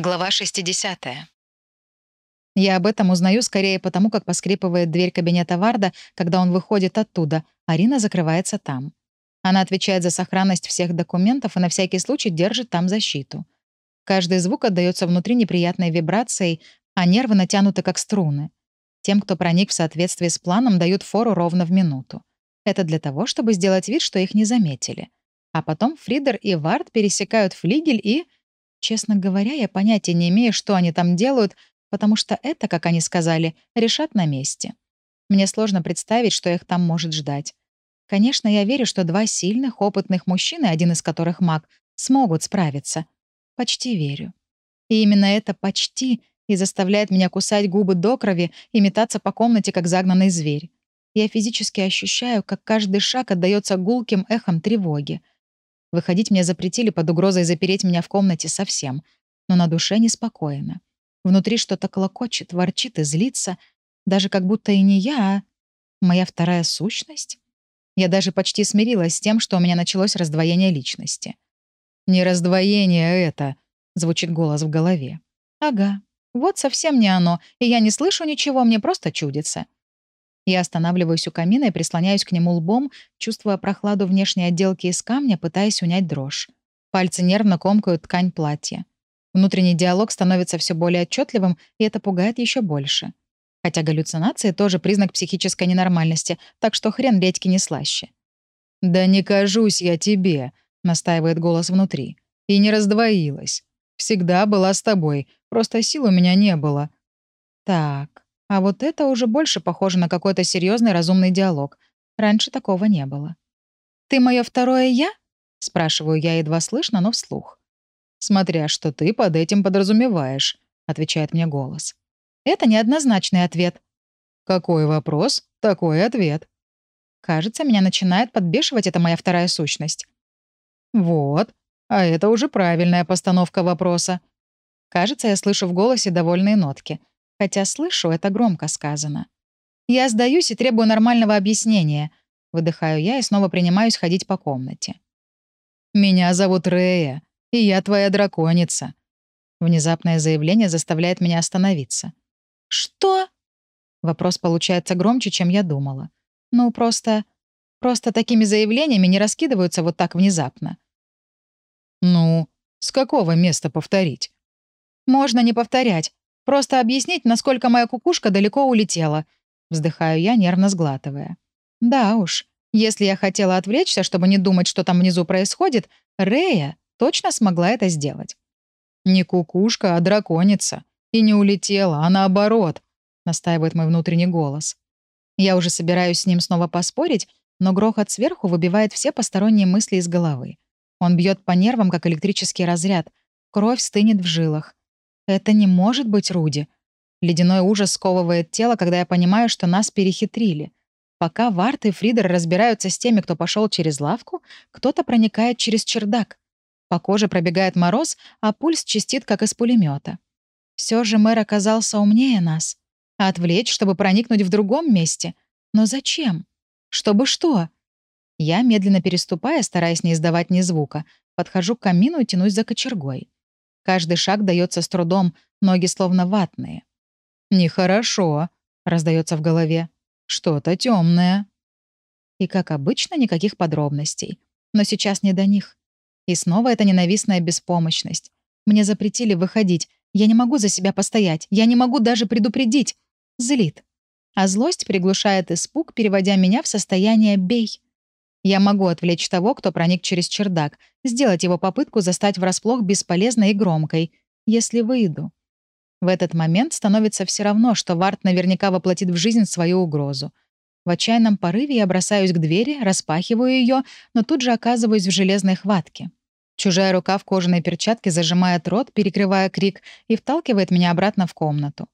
Глава 60. Я об этом узнаю скорее потому, как поскрипывает дверь кабинета Варда, когда он выходит оттуда, Арина закрывается там. Она отвечает за сохранность всех документов и на всякий случай держит там защиту. Каждый звук отдаётся внутри неприятной вибрацией, а нервы натянуты как струны. Тем, кто проник в соответствии с планом, дают фору ровно в минуту. Это для того, чтобы сделать вид, что их не заметили. А потом Фридер и Вард пересекают флигель и Честно говоря, я понятия не имею, что они там делают, потому что это, как они сказали, решат на месте. Мне сложно представить, что их там может ждать. Конечно, я верю, что два сильных, опытных мужчины, один из которых маг, смогут справиться. Почти верю. И именно это «почти» и заставляет меня кусать губы до крови и метаться по комнате, как загнанный зверь. Я физически ощущаю, как каждый шаг отдаётся гулким эхом тревоги. Выходить мне запретили под угрозой запереть меня в комнате совсем. Но на душе неспокойно. Внутри что-то колокочет, ворчит и злится. Даже как будто и не я, а моя вторая сущность. Я даже почти смирилась с тем, что у меня началось раздвоение личности. «Не раздвоение это», — звучит голос в голове. «Ага, вот совсем не оно, и я не слышу ничего, мне просто чудится. Я останавливаюсь у камина и прислоняюсь к нему лбом, чувствуя прохладу внешней отделки из камня, пытаясь унять дрожь. Пальцы нервно комкают ткань платья. Внутренний диалог становится все более отчетливым, и это пугает еще больше. Хотя галлюцинации тоже признак психической ненормальности, так что хрен редьки не слаще. «Да не кажусь я тебе», — настаивает голос внутри. «И не раздвоилась. Всегда была с тобой, просто сил у меня не было». «Так, а вот это уже больше похоже на какой-то серьезный разумный диалог. Раньше такого не было. «Ты мое второе «я»?» — спрашиваю я едва слышно, но вслух. «Смотря что ты под этим подразумеваешь», — отвечает мне голос. Это неоднозначный ответ. «Какой вопрос, такой ответ». Кажется, меня начинает подбешивать эта моя вторая сущность. «Вот, а это уже правильная постановка вопроса». Кажется, я слышу в голосе довольные нотки — Хотя слышу, это громко сказано. Я сдаюсь и требую нормального объяснения. Выдыхаю я и снова принимаюсь ходить по комнате. «Меня зовут Рея, и я твоя драконица». Внезапное заявление заставляет меня остановиться. «Что?» Вопрос получается громче, чем я думала. Ну, просто... Просто такими заявлениями не раскидываются вот так внезапно. «Ну, с какого места повторить?» «Можно не повторять. Просто объяснить, насколько моя кукушка далеко улетела. Вздыхаю я, нервно сглатывая. Да уж, если я хотела отвлечься, чтобы не думать, что там внизу происходит, Рея точно смогла это сделать. Не кукушка, а драконица. И не улетела, а наоборот, настаивает мой внутренний голос. Я уже собираюсь с ним снова поспорить, но грохот сверху выбивает все посторонние мысли из головы. Он бьет по нервам, как электрический разряд. Кровь стынет в жилах. Это не может быть Руди. Ледяной ужас сковывает тело, когда я понимаю, что нас перехитрили. Пока Варт и Фридер разбираются с теми, кто пошел через лавку, кто-то проникает через чердак. По коже пробегает мороз, а пульс чистит, как из пулемета. Все же мэр оказался умнее нас. Отвлечь, чтобы проникнуть в другом месте. Но зачем? Чтобы что? Я, медленно переступая, стараясь не издавать ни звука, подхожу к камину и тянусь за кочергой. Каждый шаг дается с трудом, ноги словно ватные. «Нехорошо», — раздается в голове. «Что-то темное». И, как обычно, никаких подробностей. Но сейчас не до них. И снова эта ненавистная беспомощность. Мне запретили выходить. Я не могу за себя постоять. Я не могу даже предупредить. Злит. А злость приглушает испуг, переводя меня в состояние «бей». Я могу отвлечь того, кто проник через чердак, сделать его попытку застать врасплох бесполезной и громкой, если выйду. В этот момент становится все равно, что Варт наверняка воплотит в жизнь свою угрозу. В отчаянном порыве я бросаюсь к двери, распахиваю ее, но тут же оказываюсь в железной хватке. Чужая рука в кожаной перчатке зажимает рот, перекрывая крик, и вталкивает меня обратно в комнату.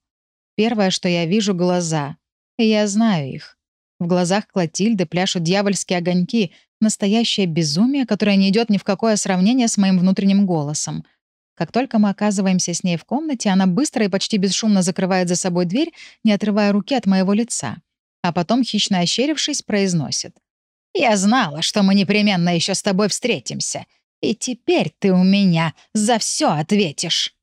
Первое, что я вижу — глаза. И я знаю их. В глазах Клотильды пляшут дьявольские огоньки, настоящее безумие, которое не идет ни в какое сравнение с моим внутренним голосом. Как только мы оказываемся с ней в комнате, она быстро и почти бесшумно закрывает за собой дверь, не отрывая руки от моего лица. А потом, хищно ощерившись, произносит. «Я знала, что мы непременно еще с тобой встретимся. И теперь ты у меня за все ответишь».